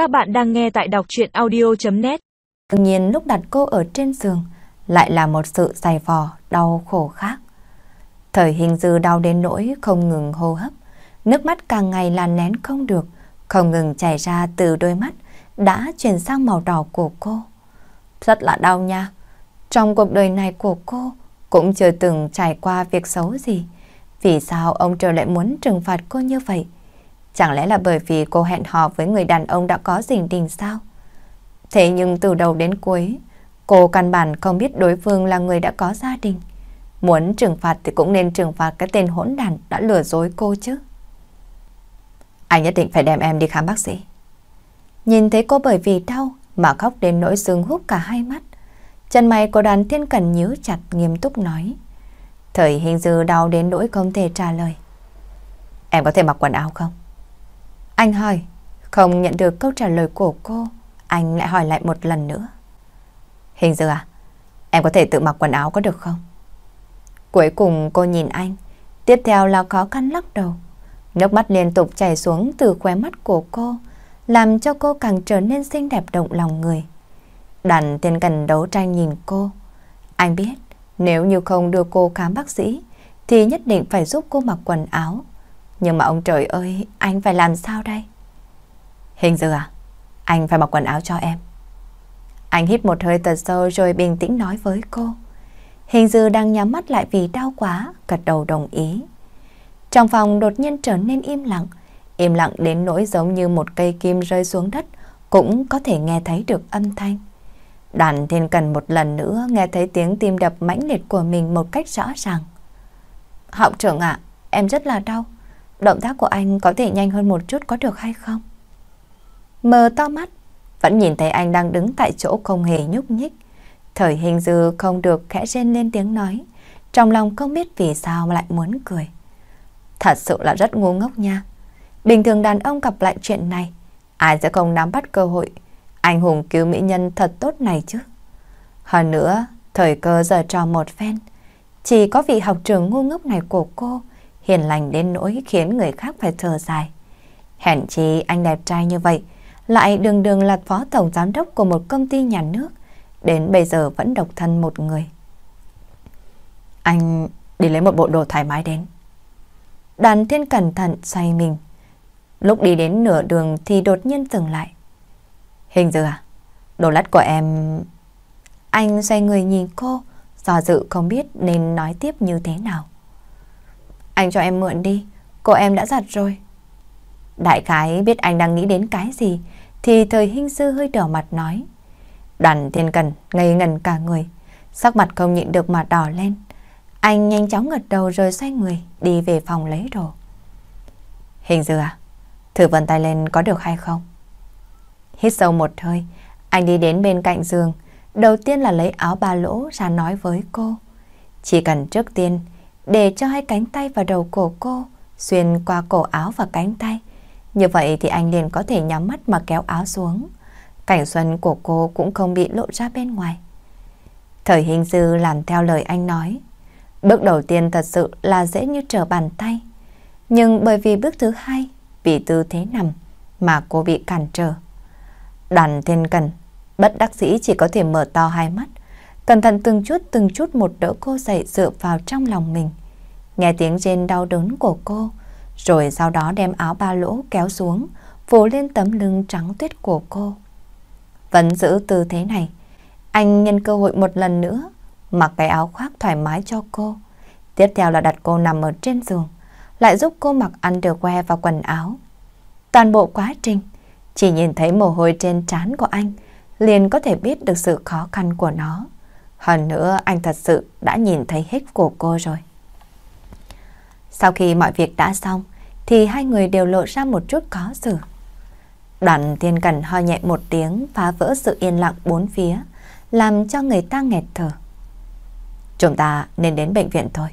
Các bạn đang nghe tại đọc chuyện audio.net Tự nhiên lúc đặt cô ở trên giường lại là một sự dày vò, đau khổ khác. Thời hình dư đau đến nỗi không ngừng hô hấp, nước mắt càng ngày là nén không được, không ngừng chảy ra từ đôi mắt đã chuyển sang màu đỏ của cô. Rất là đau nha. Trong cuộc đời này của cô cũng chưa từng trải qua việc xấu gì. Vì sao ông trời lại muốn trừng phạt cô như vậy? Chẳng lẽ là bởi vì cô hẹn hò với người đàn ông đã có tình đình sao? Thế nhưng từ đầu đến cuối, cô căn bản không biết đối phương là người đã có gia đình. Muốn trừng phạt thì cũng nên trừng phạt cái tên hỗn đàn đã lừa dối cô chứ. Anh nhất định phải đem em đi khám bác sĩ. Nhìn thấy cô bởi vì đau mà khóc đến nỗi sưng húp cả hai mắt. Chân mày của đoàn thiên cần nhíu chặt nghiêm túc nói. Thời hình dư đau đến nỗi không thể trả lời. Em có thể mặc quần áo không? Anh hỏi, không nhận được câu trả lời của cô, anh lại hỏi lại một lần nữa. Hình dư à, em có thể tự mặc quần áo có được không? Cuối cùng cô nhìn anh, tiếp theo là khó khăn lắc đầu. Nước mắt liên tục chảy xuống từ khóe mắt của cô, làm cho cô càng trở nên xinh đẹp động lòng người. Đàn tiên cần đấu tranh nhìn cô. Anh biết, nếu như không đưa cô khám bác sĩ, thì nhất định phải giúp cô mặc quần áo. Nhưng mà ông trời ơi, anh phải làm sao đây? Hình dư à, anh phải mặc quần áo cho em. Anh hít một hơi thật sâu rồi bình tĩnh nói với cô. Hình dư đang nhắm mắt lại vì đau quá, gật đầu đồng ý. Trong phòng đột nhiên trở nên im lặng, im lặng đến nỗi giống như một cây kim rơi xuống đất, cũng có thể nghe thấy được âm thanh. Đoàn thiên cần một lần nữa nghe thấy tiếng tim đập mãnh liệt của mình một cách rõ ràng. Học trưởng ạ, em rất là đau. Động tác của anh có thể nhanh hơn một chút có được hay không? Mờ to mắt, vẫn nhìn thấy anh đang đứng tại chỗ không hề nhúc nhích. Thời hình dư không được khẽ rên lên tiếng nói. Trong lòng không biết vì sao mà lại muốn cười. Thật sự là rất ngu ngốc nha. Bình thường đàn ông gặp lại chuyện này, ai sẽ không nắm bắt cơ hội anh hùng cứu mỹ nhân thật tốt này chứ. Hơn nữa, thời cơ giờ trò một phen. Chỉ có vị học trường ngu ngốc này của cô, hiền lành đến nỗi khiến người khác phải thở dài. Hèn chi anh đẹp trai như vậy, lại đường đường là phó tổng giám đốc của một công ty nhà nước, đến bây giờ vẫn độc thân một người. Anh đi lấy một bộ đồ thoải mái đến. Đàn thiên cẩn thận xoay mình. Lúc đi đến nửa đường thì đột nhiên dừng lại. Hình dư à? Đồ lát của em... Anh xoay người nhìn cô, do dự không biết nên nói tiếp như thế nào. Anh cho em mượn đi, cô em đã giặt rồi. Đại khái biết anh đang nghĩ đến cái gì, thì thời hình sư hơi đỏ mặt nói. Đoàn thiên cần ngây ngần cả người, sắc mặt không nhịn được mà đỏ lên. Anh nhanh chóng gật đầu rồi xoay người đi về phòng lấy đồ. Hình dư à, thử vần tay lên có được hay không? Hít sâu một hơi, anh đi đến bên cạnh giường. Đầu tiên là lấy áo ba lỗ ra nói với cô. Chỉ cần trước tiên để cho hai cánh tay vào đầu cổ cô xuyên qua cổ áo và cánh tay. Như vậy thì anh liền có thể nhắm mắt mà kéo áo xuống. Cảnh xuân của cô cũng không bị lộ ra bên ngoài. Thời hình dư làm theo lời anh nói. Bước đầu tiên thật sự là dễ như trở bàn tay. Nhưng bởi vì bước thứ hai, vì tư thế nằm mà cô bị cản trở. Đoàn thiên cần, bất đắc sĩ chỉ có thể mở to hai mắt, cẩn thận từng chút từng chút một đỡ cô dậy dựa vào trong lòng mình. Nghe tiếng trên đau đớn của cô, rồi sau đó đem áo ba lỗ kéo xuống, phủ lên tấm lưng trắng tuyết của cô. Vẫn giữ tư thế này, anh nhân cơ hội một lần nữa, mặc cái áo khoác thoải mái cho cô. Tiếp theo là đặt cô nằm ở trên giường, lại giúp cô mặc underwear và quần áo. Toàn bộ quá trình, chỉ nhìn thấy mồ hôi trên trán của anh, liền có thể biết được sự khó khăn của nó. Hơn nữa anh thật sự đã nhìn thấy hết của cô rồi. Sau khi mọi việc đã xong, thì hai người đều lộ ra một chút khó xử. Đoàn thiên cần ho nhẹ một tiếng phá vỡ sự yên lặng bốn phía, làm cho người ta nghẹt thở. Chúng ta nên đến bệnh viện thôi.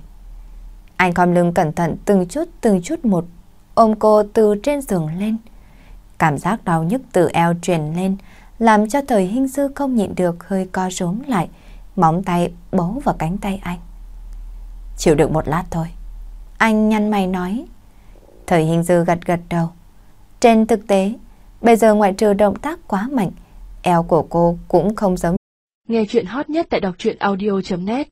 Anh khom lưng cẩn thận từng chút từng chút một, ôm cô từ trên giường lên. Cảm giác đau nhức từ eo truyền lên, làm cho thời hình sư không nhịn được hơi co rúm lại, móng tay bấu vào cánh tay anh. Chịu được một lát thôi. Anh nhăn mày nói. Thời hình dư gật gật đầu. Trên thực tế, Bây giờ ngoại trừ động tác quá mạnh, eo của cô cũng không giống. Nghe chuyện hot nhất tại đọc truyện audio.net